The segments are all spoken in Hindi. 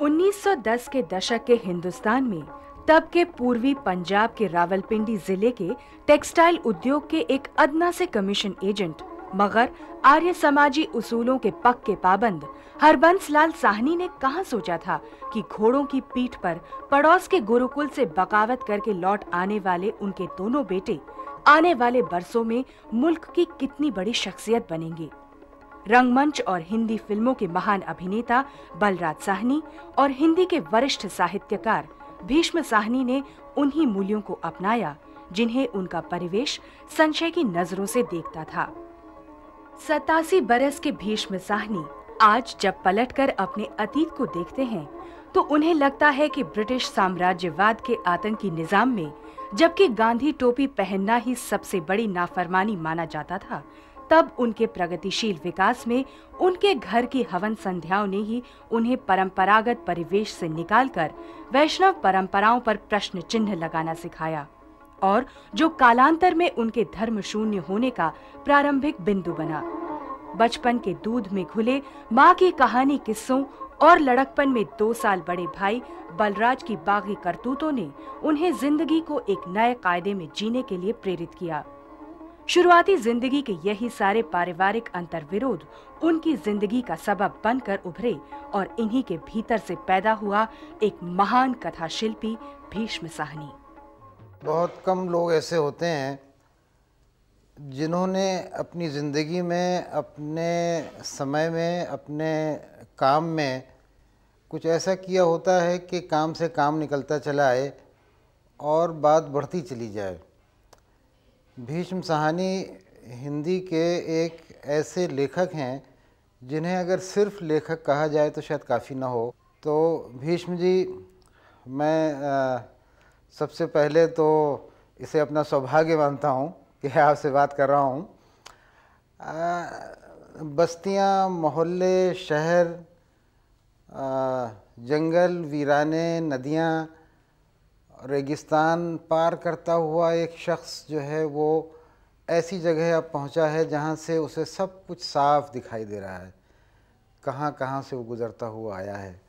1910 के दशक के हिंदुस्तान में, तब के पूर्वी पंजाब के रावलपिंडी ज़िले के टेक्सटाइल उद्योग के एक अदना से कमीशन एजेंट, मगर आर्य समाजी उसूलों के पक्के पाबंद हरबंस लाल साहनी ने कहा सोचा था कि घोड़ों की पीठ पर पड़ोस के गुरुकुल से बगावत करके लौट आने वाले उनके दोनों बेटे, आने वाले बरसों में मुल्क की कितनी बड़ी शख्सियत बनेंगे। रंगमंच और हिंदी फ़िल्मों के महान अभिनेता बलराज साहनी और हिंदी के वरिष्ठ साहित्यकार भीष्म साहनी ने उन्हीं मूल्यों को अपनाया, जिन्हें उनका परिवेश संशय की नज़रों से देखता था। सतासी बरस के भीष्म साहनी आज जब पलटकर अपने अतीत को देखते हैं तो उन्हें लगता है कि ब्रिटिश साम्राज्यवाद के आतंकी निज़ाम में, जबकि गांधी टोपी पहनना ही सबसे बड़ी नाफरमानी माना जाता था तब उनके प्रगतिशील विकास में उनके घर की हवन संध्याओं ने ही उन्हें परंपरागत परिवेश से निकालकर वैष्णव परंपराओं पर प्रश्न चिन्ह लगाना सिखाया और जो कालांतर में उनके धर्म शून्य होने का प्रारंभिक बिंदु बना। बचपन के दूध में घुले, माँ की कहानी किस्सों और लड़कपन में दो साल बड़े भाई बलराज की बागी करतूतों ने उन्हें ज़िंदगी को एक नए कायदे में जीने के लिए प्रेरित किया। शुरुआती ज़िंदगी के यही सारे पारिवारिक अंतर विरोध उनकी ज़िंदगी का सबब बनकर उभरे और इन्हीं के भीतर से पैदा हुआ एक महान कथा शिल्पी भीष्म साहनी। बहुत कम लोग ऐसे होते हैं जिन्होंने अपनी ज़िंदगी में, अपने समय में, अपने काम में कुछ ऐसा किया होता है कि काम से काम निकलता चला आए और बात बढ़ती चली जाए। भीष्म सहानी हिंदी के एक ऐसे लेखक हैं जिन्हें अगर सिर्फ़ लेखक कहा जाए तो शायद काफ़ी ना हो। तो भीष्म जी मैं आ, सबसे पहले तो इसे अपना सौभाग्य मानता हूँ कि आपसे बात कर रहा हूँ। बस्तियाँ मोहल्ले शहर आ, जंगल वीराने नदियाँ रेगिस्तान पार करता हुआ एक शख्स जो है वो ऐसी जगह अब पहुँचा है जहाँ से उसे सब कुछ साफ़ दिखाई दे रहा है। कहाँ कहाँ से वो गुज़रता हुआ आया है?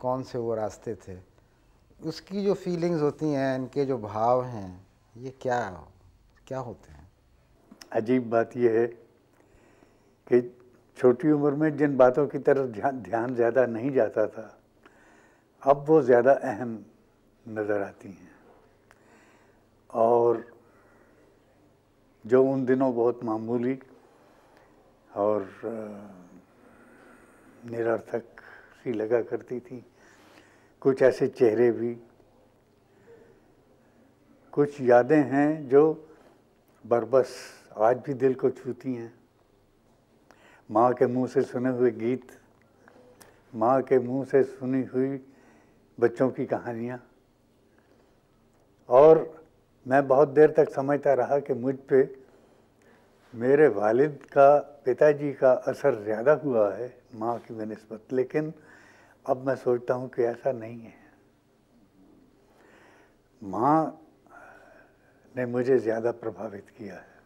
कौन से वो रास्ते थे? उसकी जो फीलिंग्स होती हैं, इनके जो भाव हैं, ये क्या क्या होते हैं? अजीब बात यह है कि छोटी उम्र में जिन बातों की तरफ़ ध्यान ध्यान ज़्यादा नहीं जाता था, अब वो ज़्यादा अहम नज़र आती हैं। और जो उन दिनों बहुत मामूली और निरर्थक सी लगा करती थी, कुछ ऐसे चेहरे भी, कुछ यादें हैं जो बरबस आज भी दिल को छूती हैं। माँ के मुँह से सुने हुए गीत, माँ के मुँह से सुनी हुई बच्चों की कहानियाँ और मैं बहुत देर तक समझता रहा कि मुझ पे मेरे वालिद का, पिताजी का असर ज़्यादा हुआ है, माँ की बनस्बत। लेकिन अब मैं सोचता हूँ कि ऐसा नहीं है। माँ ने मुझे ज़्यादा प्रभावित किया है।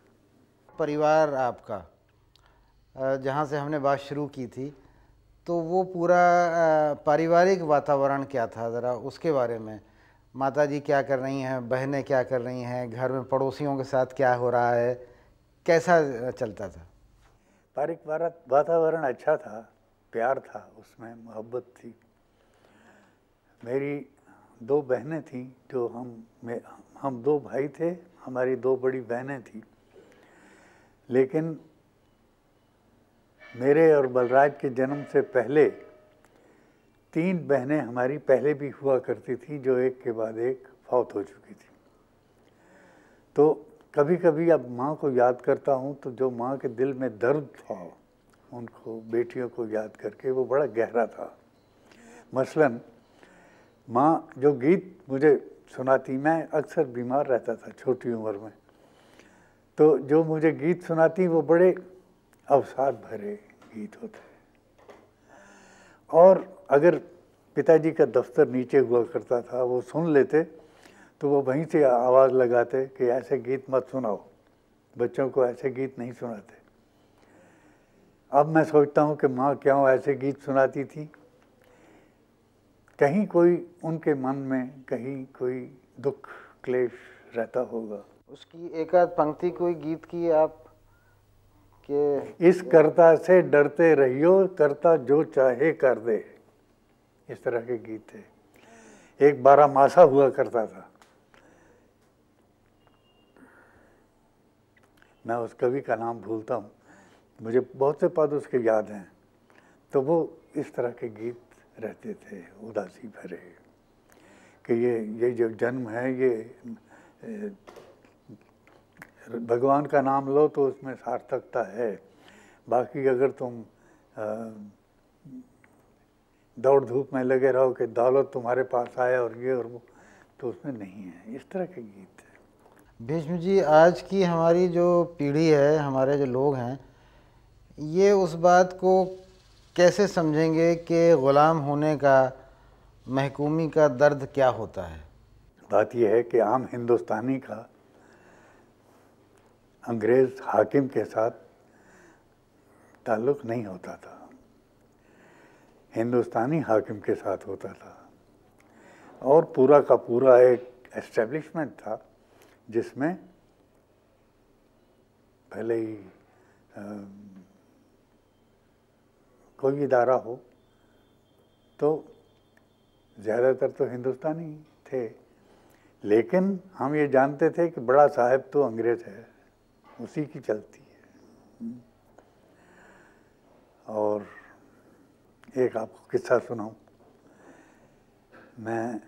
परिवार आपका जहाँ से हमने बात शुरू की थी तो वो पूरा पारिवारिक वातावरण क्या था? ज़रा उसके बारे में माता जी क्या कर रही हैं? बहनें क्या कर रही हैं? घर में पड़ोसियों के साथ क्या हो रहा है? कैसा चलता था? पारिवारिक वातावरण अच्छा था, प्यार था, उसमें मोहब्बत थी। मेरी दो बहनें थीं, जो हम हम दो भाई थे, हमारी दो बड़ी बहनें थीं। लेकिन मेरे और बलराज के जन्म से पहले तीन बहनें हमारी पहले भी हुआ करती थी, जो एक के बाद एक फौत हो चुकी थी। तो कभी कभी अब माँ को याद करता हूँ तो जो माँ के दिल में दर्द था, उनको, बेटियों को याद करके वो बड़ा गहरा था। मसलन, माँ जो गीत मुझे सुनाती, मैं अक्सर बीमार रहता था छोटी उम्र में तो जो मुझे गीत सुनाती, वो बड़े अवसाद भरे गीत होते और अगर पिताजी का दफ्तर नीचे हुआ करता था वो सुन लेते तो वो वहीं से आवाज़ लगाते कि ऐसे गीत मत सुनाओ बच्चों को ऐसे गीत नहीं सुनाते। अब मैं सोचता हूँ कि माँ क्यों ऐसे गीत सुनाती थी? कहीं कोई उनके मन में कहीं कोई दुख क्लेश रहता होगा। उसकी एक आध पंक्ति कोई गीत की आप के इस कर्ता से डरते रहियो कर्ता जो चाहे कर दे। इस तरह के गीत थे। एक बारह मासा हुआ करता था। मैं उस कवि का नाम भूलता हूँ। मुझे बहुत से पद उसके याद हैं। तो वो इस तरह के गीत रहते थे, उदासी भरे। कि ये ये जो जन्म है, ये भगवान का नाम लो तो उसमें सार्थकता है। बाकी अगर तुम दौड़ धूप में लगे रहो कि दौलत तुम्हारे पास आए और ये और वो। तो उसमें नहीं है। इस तरह के गीत है। भीष्म जी आज की हमारी जो पीढ़ी है हमारे जो लोग हैं ये उस बात को कैसे समझेंगे कि ग़ुलाम होने का महकूमी का दर्द क्या होता है? बात यह है कि आम हिंदुस्तानी का अंग्रेज़ हाकिम के साथ ताल्लुक़ नहीं होता था। हिंदुस्तानी हाकिम के साथ होता था। और पूरा का पूरा एक एस्टेब्लिशमेंट था जिसमें पहले ही आ, कोई इदारा हो तो ज़्यादातर तो हिंदुस्तानी थे। लेकिन हम ये जानते थे कि बड़ा साहब तो अंग्रेज़ है उसी की चलती है। और एक आपको किस्सा सुनाऊं। मैं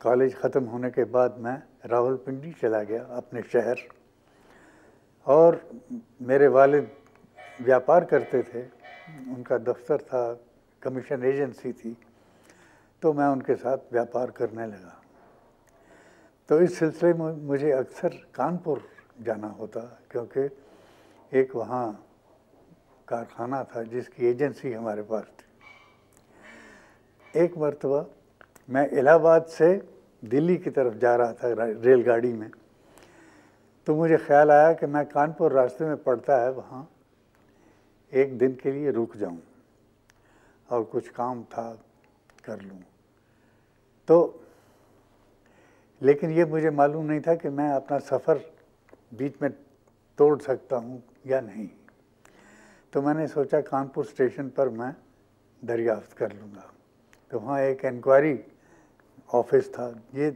कॉलेज ख़त्म होने के बाद मैं रावलपिंडी चला गया अपने शहर। और मेरे वालिद व्यापार करते थे, उनका दफ्तर था, कमीशन एजेंसी थी तो मैं उनके साथ व्यापार करने लगा। तो इस सिलसिले में मुझे अक्सर कानपुर जाना होता, क्योंकि एक वहाँ कारखाना था जिसकी एजेंसी हमारे पास थी। एक मरतबा मैं इलाहाबाद से दिल्ली की तरफ़ जा रहा था रेलगाड़ी में। तो मुझे ख्याल आया कि मैं कानपुर रास्ते में पड़ता है, वहाँ एक दिन के लिए रुक जाऊँ और कुछ काम था कर लूँ। तो लेकिन ये मुझे मालूम नहीं था कि मैं अपना सफ़र बीच में तोड़ सकता हूँ या नहीं। तो मैंने सोचा कानपुर स्टेशन पर मैं दरियाफ्त कर लूँगा। तो वहाँ एक इंक्वायरी ऑफ़िस था। ये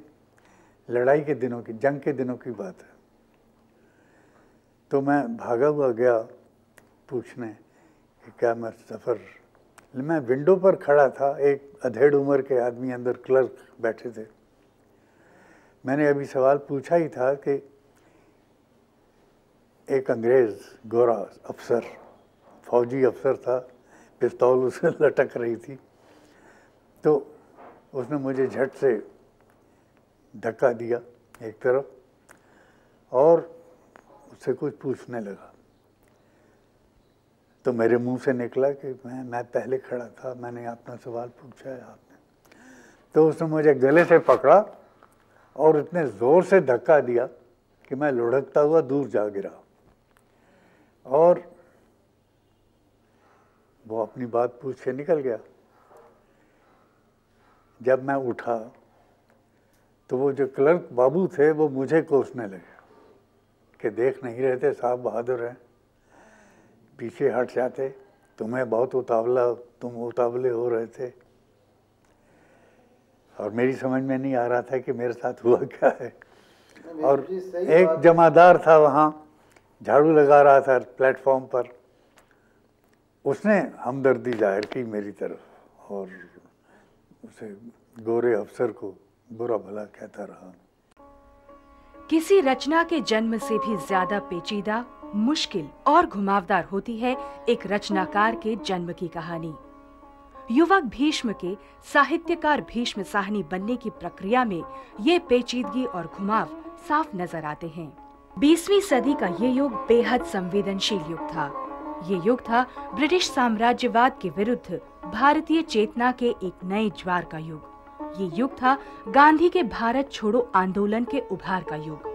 लड़ाई के दिनों की, जंग के दिनों की बात है। तो मैं भागा हुआ गया पूछने कि क्या मैं सफ़र, मैं विंडो पर खड़ा था। एक अधेड़ उम्र के आदमी अंदर क्लर्क बैठे थे। मैंने अभी सवाल पूछा ही था कि एक अंग्रेज़, गोरा अफसर फौजी अफसर था, पिस्तौल उसे लटक रही थी। तो उसने मुझे झट से धक्का दिया एक तरफ़ और उससे कुछ पूछने लगा। तो मेरे मुँह से निकला कि मैं मैं पहले खड़ा था, मैंने अपना सवाल पूछा है आपने। तो उसने मुझे गले से पकड़ा और इतने ज़ोर से धक्का दिया कि मैं लुढ़कता हुआ दूर जा गिरा। और वो अपनी बात पूछ के निकल गया। जब मैं उठा तो वो जो क्लर्क बाबू थे वो मुझे कोसने लगे कि देख नहीं रहे थे साहब बहादुर हैं। पीछे हट जाते तुम्हें बहुत उतावला तुम उतावले हो रहे थे। और मेरी समझ में नहीं आ रहा था कि मेरे साथ हुआ क्या है। और एक जमादार था वहाँ झाड़ू लगा रहा था प्लेटफॉर्म पर। उसने हमदर्दी ज़ाहिर की मेरी तरफ़ और उसे गोरे अफसर को बुरा भला कहता रहा। किसी रचना के जन्म से भी ज़्यादा पेचीदा, मुश्किल और घुमावदार होती है एक रचनाकार के जन्म की कहानी। युवक भीष्म के साहित्यकार भीष्म साहनी बनने की प्रक्रिया में ये पेचीदगी और घुमाव साफ़ नज़र आते हैं। बीसवीं सदी का ये युग बेहद संवेदनशील युग था। ये युग था ब्रिटिश साम्राज्यवाद के विरुद्ध भारतीय चेतना के एक नए ज्वार का युग। ये युग था गांधी के भारत छोड़ो आंदोलन के उभार का युग।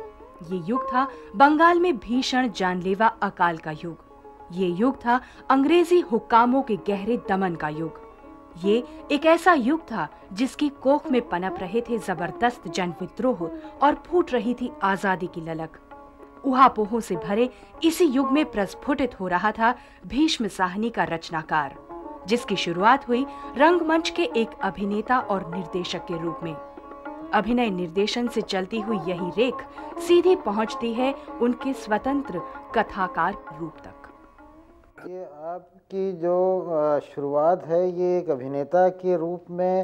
ये युग था बंगाल में भीषण जानलेवा अकाल का युग। ये युग था अंग्रेज़ी हुक्कामों के गहरे दमन का युग। ये एक ऐसा युग था जिसकी कोख में पनप रहे थे ज़बरदस्त जन विद्रोह और फूट रही थी आज़ादी की ललक। उहापोहों से भरे इसी युग में प्रस्फुटित हो रहा था भीष्म साहनी का रचनाकार जिसकी शुरुआत हुई रंगमंच के एक अभिनेता और निर्देशक के रूप में। अभिनय निर्देशन से चलती हुई यही रेख सीधी पहुँचती है उनके स्वतंत्र कथाकार रूप तक। ये आपकी जो शुरुआत है ये एक अभिनेता के रूप में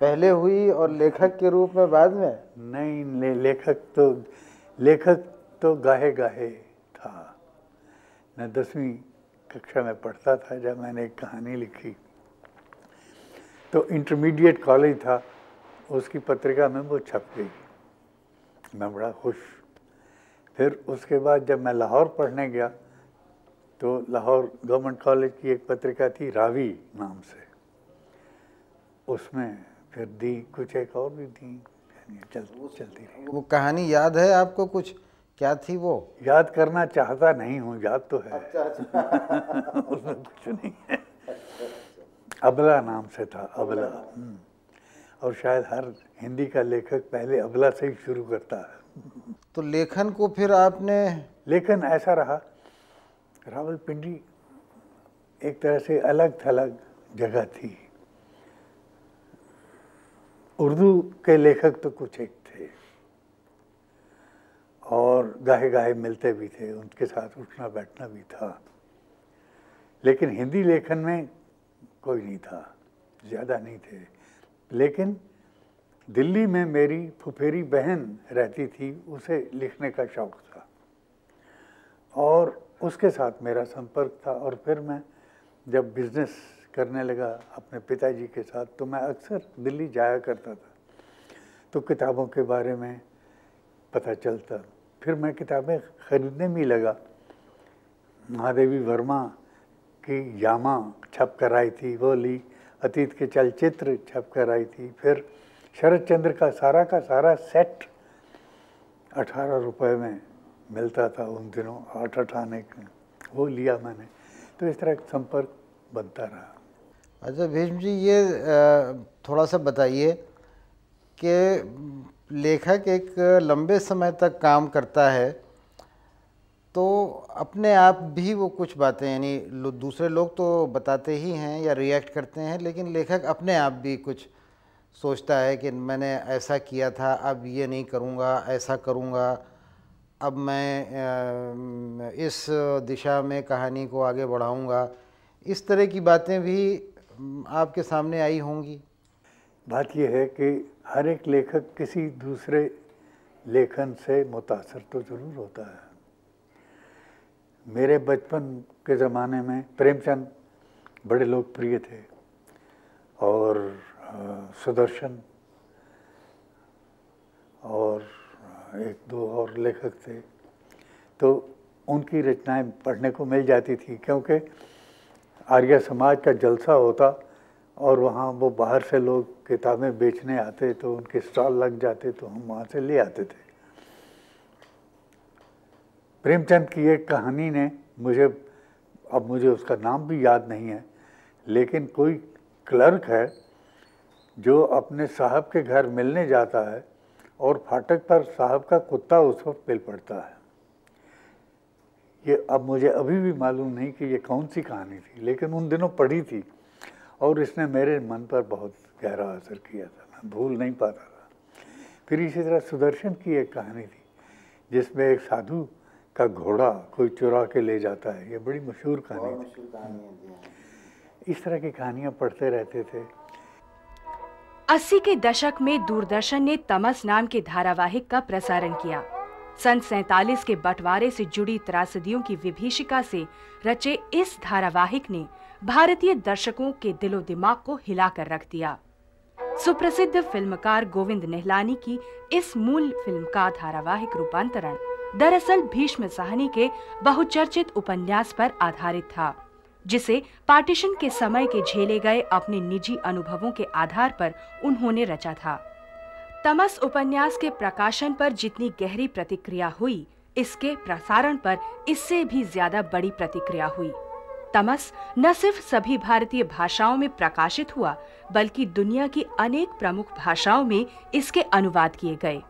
पहले हुई और लेखक के रूप में बाद में? नहीं ले, लेखक तो लेखक तो गाहे गाहे था। मैं दसवीं कक्षा में पढ़ता था जब मैंने एक कहानी लिखी। तो इंटरमीडिएट कॉलेज था उसकी पत्रिका में वो छप गई। मैं बड़ा खुश। फिर उसके बाद जब मैं लाहौर पढ़ने गया तो लाहौर गवर्नमेंट कॉलेज की एक पत्रिका थी रावी नाम से। उसमें फिर दी कुछ एक और भी दी चल, चलती रही। वो कहानी याद है आपको कुछ? क्या थी वो? याद करना चाहता नहीं हूँ याद तो है। अच्छा, अच्छा। उसमें कुछ नहीं है। अबला नाम से था अबला। हम्म। और शायद हर हिंदी का लेखक पहले अबला से ही शुरू करता है। तो लेखन को फिर आपने लेखन ऐसा रहा रावलपिंडी एक तरह से अलग थलग जगह थी। उर्दू के लेखक तो कुछ एक और गाहे गाहे मिलते भी थे, उनके साथ उठना बैठना भी था। लेकिन हिंदी लेखन में कोई नहीं था, ज़्यादा नहीं थे। लेकिन दिल्ली में मेरी फुफेरी बहन रहती थी, उसे लिखने का शौक़ था। और उसके साथ मेरा संपर्क था और फिर मैं जब बिज़नेस करने लगा अपने पिताजी के साथ तो मैं अक्सर दिल्ली जाया करता था। तो किताबों के बारे में पता चलता फिर मैं किताबें ख़रीदने में लगा। महादेवी वर्मा की यामा छप कर आई थी वो ली। अतीत के चलचित्र छप कर आई थी। फिर शरद चंद्र का सारा का सारा सेट अठारह रुपए में मिलता था उन दिनों, आठ आने वो लिया मैंने। तो इस तरह संपर्क बनता रहा। अच्छा भीष्म जी, ये थोड़ा सा बताइए कि लेखक एक लंबे समय तक काम करता है तो अपने आप भी वो कुछ बातें यानी लो, दूसरे लोग तो बताते ही हैं या रिएक्ट करते हैं लेकिन लेखक अपने आप भी कुछ सोचता है कि मैंने ऐसा किया था अब ये नहीं करूँगा ऐसा करूँगा। अब मैं इस दिशा में कहानी को आगे बढ़ाऊँगा। इस तरह की बातें भी आपके सामने आई होंगी। बात यह है कि हर एक लेखक किसी दूसरे लेखन से मुतासर तो ज़रूर होता है। मेरे बचपन के ज़माने में प्रेमचंद बड़े लोकप्रिय थे और सुदर्शन और एक दो और लेखक थे। तो उनकी रचनाएँ पढ़ने को मिल जाती थी क्योंकि आर्य समाज का जलसा होता और वहाँ वो बाहर से लोग किताबें बेचने आते तो उनके स्टॉल लग जाते तो हम वहाँ से ले आते थे। प्रेमचंद की एक कहानी ने मुझे, अब मुझे उसका नाम भी याद नहीं है, लेकिन कोई क्लर्क है जो अपने साहब के घर मिलने जाता है और फाटक पर साहब का कुत्ता उस वक्त पिल पड़ता है। ये अब मुझे अभी भी मालूम नहीं कि ये कौन सी कहानी थी, लेकिन उन दिनों पढ़ी थी। और इसने मेरे मन पर बहुत गहरा असर किया था। मैं भूल नहीं पाता था। फिर इसी तरह सुदर्शन की एक कहानी थी जिसमें एक साधु का घोड़ा कोई चुरा के ले जाता है। ये बड़ी मशहूर कहानी थी। इस तरह की कहानियाँ पढ़ते रहते थे। अस्सी के दशक में दूरदर्शन ने तमस नाम के धारावाहिक का प्रसारण किया। सन सैतालीस के बंटवारे से जुड़ी त्रासदियों की विभीषिका से रचे इस धारावाहिक ने भारतीय दर्शकों के दिलो दिमाग को हिलाकर रख दिया। सुप्रसिद्ध फिल्मकार गोविंद नेहलानी की इस मूल फ़िल्म का धारावाहिक रूपांतरण दरअसल भीष्म साहनी के बहुचर्चित उपन्यास पर आधारित था, जिसे पार्टीशन के समय के झेले गए अपने निजी अनुभवों के आधार पर उन्होंने रचा था। तमस उपन्यास के प्रकाशन पर जितनी गहरी प्रतिक्रिया हुई, इसके प्रसारण पर इससे भी ज़्यादा बड़ी प्रतिक्रिया हुई। तमस न सिर्फ़ सभी भारतीय भाषाओं में प्रकाशित हुआ, बल्कि दुनिया की अनेक प्रमुख भाषाओं में इसके अनुवाद किए गए।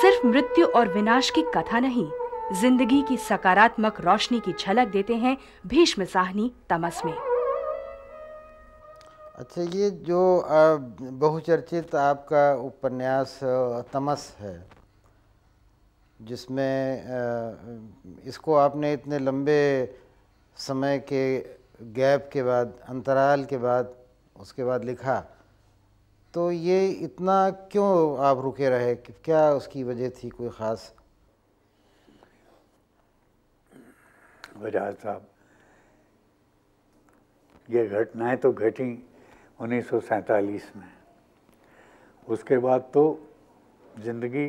सिर्फ़ मृत्यु और विनाश की कथा नहीं, ज़िंदगी की सकारात्मक रोशनी की झलक देते हैं भीष्म साहनी तमस में। अच्छा ये जो बहुचर्चित आपका उपन्यास तमस है, जिसमें इसको आपने इतने लंबे समय के गैप के बाद, अंतराल के बाद, उसके बाद लिखा। तो ये इतना क्यों आप रुके रहे? कि क्या उसकी वजह थी कोई ख़ास? वजह साहब, ये घटनाएँ तो घटी उन्नीस में। उसके बाद तो ज़िंदगी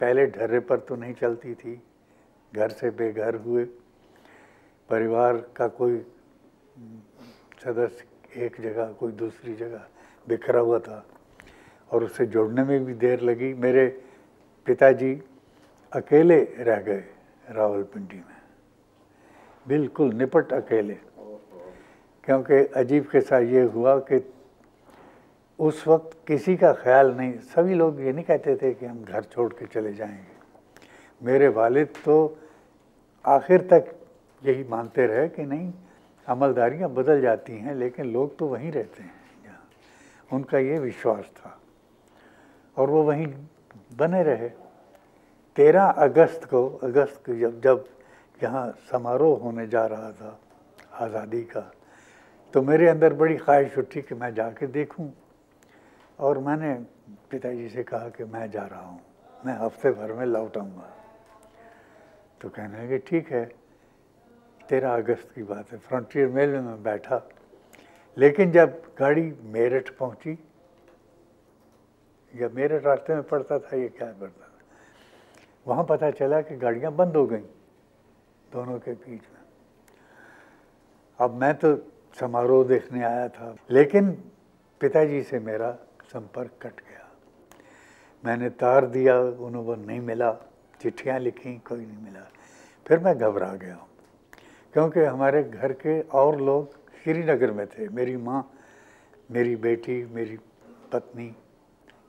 पहले ढर्रे पर तो नहीं चलती थी। घर से बेघर हुए परिवार का कोई सदस्य एक जगह, कोई दूसरी जगह बिखरा हुआ था और उससे जुड़ने में भी देर लगी। मेरे पिताजी अकेले रह गए रावलपिंडी में। बिल्कुल निपट अकेले। क्योंकि अजीब के साथ ये हुआ कि उस वक्त किसी का ख्याल नहीं। सभी लोग ये नहीं कहते थे कि हम घर छोड़ के चले जाएँगे। मेरे वालिद तो आखिर तक यही मानते रहे कि नहीं, अमलदारियाँ बदल जाती हैं, लेकिन लोग तो वहीं रहते हैं। उनका ये विश्वास था। और वो वहीं बने रहे। तेरह अगस्त को अगस्त को जब जब यहाँ समारोह होने जा रहा था, आज़ादी का तो मेरे अंदर बड़ी ख्वाहिश उठी कि मैं जाके देखूँ। और मैंने पिताजी से कहा कि मैं जा रहा हूँ, मैं हफ़्ते भर में लौट आऊँगा। तो कहने लगे, ठीक है। तेरह अगस्त की बात है। फ्रंटियर मेल में मैं बैठा। लेकिन जब गाड़ी मेरठ पहुँची, या मेरठ रास्ते में पड़ता था, ये क्या पड़ता था, वहाँ पता चला कि गाड़ियाँ बंद हो गई दोनों के बीच में। अब मैं तो समारोह देखने आया था, लेकिन पिताजी से मेरा संपर्क कट गया। मैंने तार दिया, उन्होंने नहीं मिला, चिट्ठियाँ लिखी, कोई नहीं मिला। फिर मैं घबरा गया क्योंकि हमारे घर के और लोग श्रीनगर में थे। मेरी माँ, मेरी बेटी, मेरी पत्नी,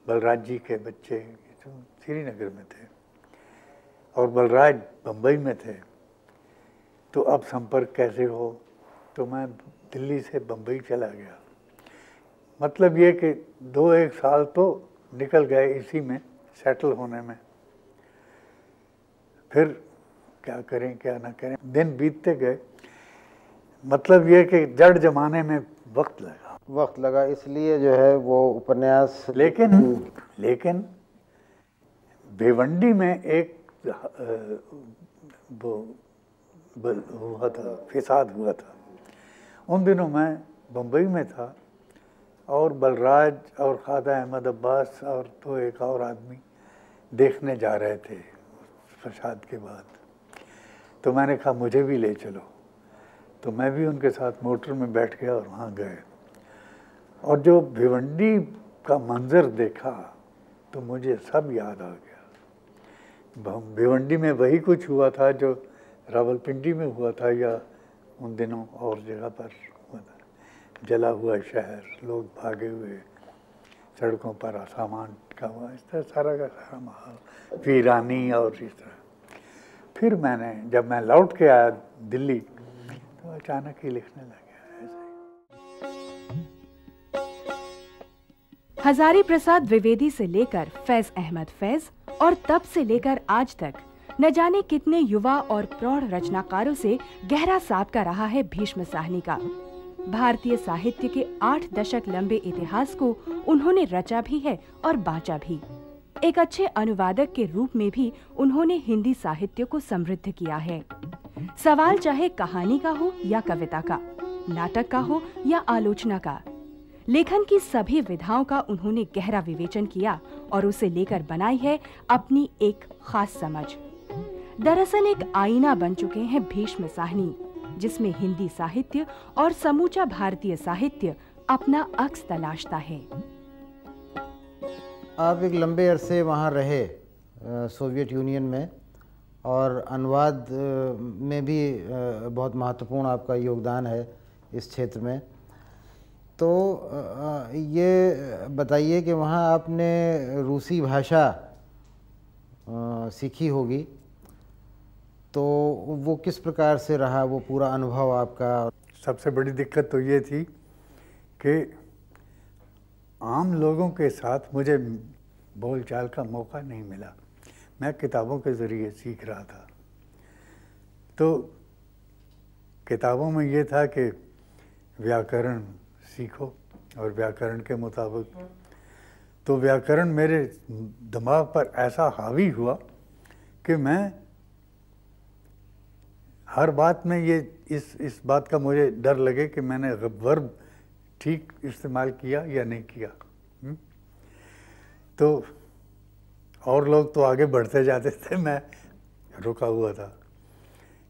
बलराज जी के बच्चे तो श्रीनगर में थे और बलराज बम्बई में थे। तो अब संपर्क कैसे हो? तो मैं दिल्ली से बम्बई चला गया। मतलब ये कि दो एक साल तो निकल गए इसी में, सेटल होने में। फिर क्या करें क्या ना करें। दिन बीतते गए। मतलब ये कि जड़ जमाने में वक्त लगा। वक्त लगा इसलिए जो है वो उपन्यास लेकिन लेकिन भिवंडी में एक वो हुआ था फिसाद हुआ था। उन दिनों मैं बम्बई में था और बलराज और खादा अहमद अब्बास और तो एक और आदमी देखने जा रहे थे फसाद के बाद। तो मैंने कहा, मुझे भी ले चलो। तो मैं भी उनके साथ मोटर में बैठ गया और वहाँ गए। और जो भिवंडी का मंज़र देखा तो मुझे सब याद आ गया। भिवंडी में वही कुछ हुआ था जो रावलपिंडी में हुआ था या उन दिनों और जगह पर जला हुआ शहर, लोग भागे हुए, सड़कों पर, सामान का हुआ, इस तरह सारा का सारा माहौल, वीरानी और इस तरह। फिर मैंने, जब मैं लौट के आया दिल्ली तो अचानक ही लिखने लग गया हजारी प्रसाद द्विवेदी से लेकर फैज अहमद फैज और तब से लेकर आज तक, न जाने कितने युवा और प्रौढ़ रचनाकारों से गहरा साथ का रहा है भीष्म साहनी का। भारतीय साहित्य के आठ दशक लंबे इतिहास को उन्होंने रचा भी है और बांचा भी। एक अच्छे अनुवादक के रूप में भी उन्होंने हिंदी साहित्य को समृद्ध किया है। सवाल चाहे कहानी का हो या कविता का, नाटक का हो या आलोचना का, लेखन की सभी विधाओं का उन्होंने गहरा विवेचन किया और उसे लेकर बनाई है अपनी एक खास समझ। दरअसल एक आईना बन चुके हैं भीष्म साहनी, जिसमें हिंदी साहित्य और समूचा भारतीय साहित्य अपना अक्स तलाशता है। आप एक लंबे अरसे वहाँ रहे सोवियत यूनियन में, और अनुवाद में भी बहुत महत्वपूर्ण आपका योगदान है इस क्षेत्र में। तो ये बताइए कि वहाँ आपने रूसी भाषा सीखी होगी तो वो किस प्रकार से रहा, वो पूरा अनुभव आपका? सबसे बड़ी दिक्कत तो ये थी कि आम लोगों के साथ मुझे बोलचाल का मौका नहीं मिला। मैं किताबों के ज़रिए सीख रहा था। तो किताबों में ये था कि व्याकरण सीखो और व्याकरण के मुताबिक। तो व्याकरण मेरे दिमाग पर ऐसा हावी हुआ कि मैं हर बात में ये इस इस बात का मुझे डर लगे कि मैंने वर्ब ठीक इस्तेमाल किया या नहीं किया? हम्म? तो और लोग तो आगे बढ़ते जाते थे, मैं रुका हुआ था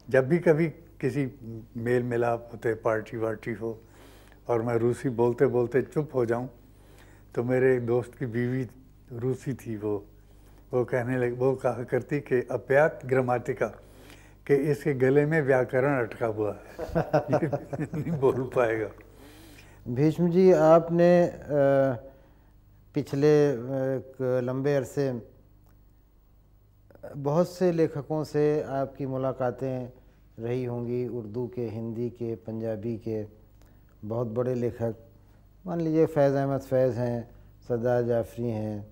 जब भी कभी किसी मेल मिलाप होते, पार्टी वार्टी हो, और मैं रूसी बोलते बोलते चुप हो जाऊँ तो मेरे एक दोस्त की बीवी रूसी थी वो वो कहने लगे, वो कहा करती कि अप्यात ग्रामाटिका, कि इसके गले में व्याकरण अटका हुआ है नहीं बोल पाएगा भीष्म जी आपने पिछले लंबे अरसे बहुत से लेखकों से आपकी मुलाकातें रही होंगी उर्दू के हिंदी के पंजाबी के। बहुत बड़े लेखक मान लीजिए फैज़ अहमद फैज़ हैं सरदार जाफरी हैं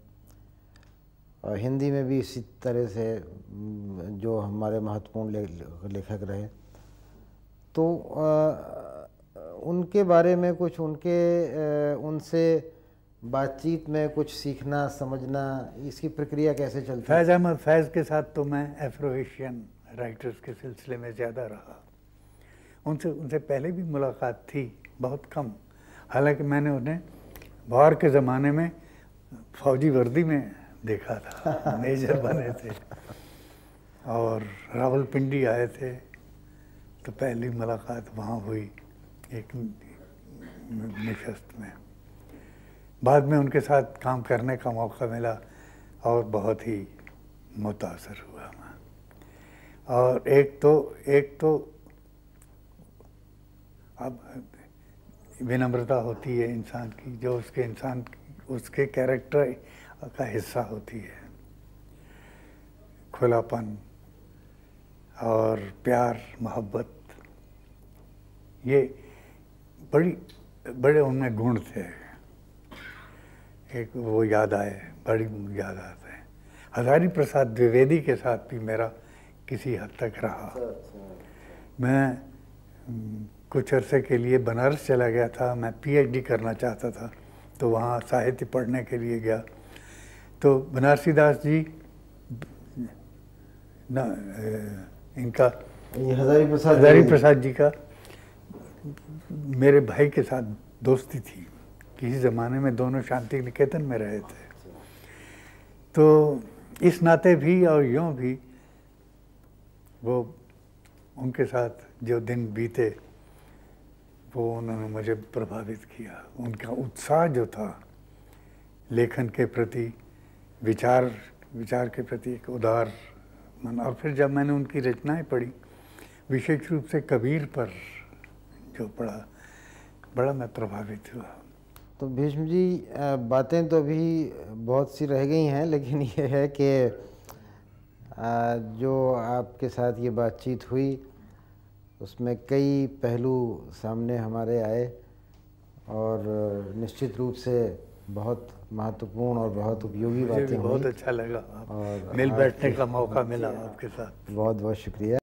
और हिंदी में भी इसी तरह से जो हमारे महत्वपूर्ण लेखक रहे। तो आ, उनके बारे में कुछ उनके उनसे बातचीत में कुछ सीखना समझना इसकी प्रक्रिया कैसे चलती फैज़ अहमद फैज़ के साथ तो मैं एफ्रो एशियन राइटर्स के सिलसिले में ज़्यादा रहा। उनसे उनसे पहले भी मुलाकात थी बहुत कम। हालाँकि मैंने उन्हें बाहर के ज़माने में फौजी वर्दी में देखा था मेजर बने थे। और रावलपिंडी आए थे तो पहली मुलाकात वहाँ हुई। एक निशस्त में। बाद में उनके साथ काम करने का मौका मिला और बहुत ही मुतासर हुआ मैं और एक तो एक तो अब विनम्रता होती है इंसान की, जो उसके इंसान, उसके कैरेक्टर का हिस्सा होती है। खुलापन और प्यार, मोहब्बत, ये बड़ी बड़े उनमें गुण थे। एक वो याद आए बड़ी याद आते हैं। हजारी प्रसाद द्विवेदी के साथ भी मेरा किसी हद तक रहा। अच्छा, अच्छा। मैं कुछ अरसे के लिए बनारस चला गया था मैं पीएचडी करना चाहता था तो वहाँ साहित्य पढ़ने के लिए गया। तो बनारसी दास जी ना इनका हजारी प्रसाद हजारी प्रसाद जी का मेरे भाई के साथ दोस्ती थी, किसी ज़माने में दोनों शांति निकेतन में रहे थे। तो इस नाते भी और यूँ भी वो उनके साथ जो दिन बीते, वो उन्होंने मुझे प्रभावित किया। उनका उत्साह जो था, लेखन के प्रति, विचार विचार के प्रति एक उदार मन। और फिर जब मैंने उनकी रचनाएँ पढ़ी, विशेष रूप से कबीर पर जो पढ़ा बड़ा मैं प्रभावित हुआ। तो भीष्म जी बातें तो अभी बहुत सी रह गई हैं लेकिन ये है कि जो आपके साथ ये बातचीत हुई उसमें कई पहलू सामने हमारे आए और निश्चित रूप से बहुत महत्वपूर्ण और बहुत उपयोगी बातें बहुत अच्छा लगा। और मिल बैठने का मौका मिला आपके साथ। बहुत बहुत शुक्रिया।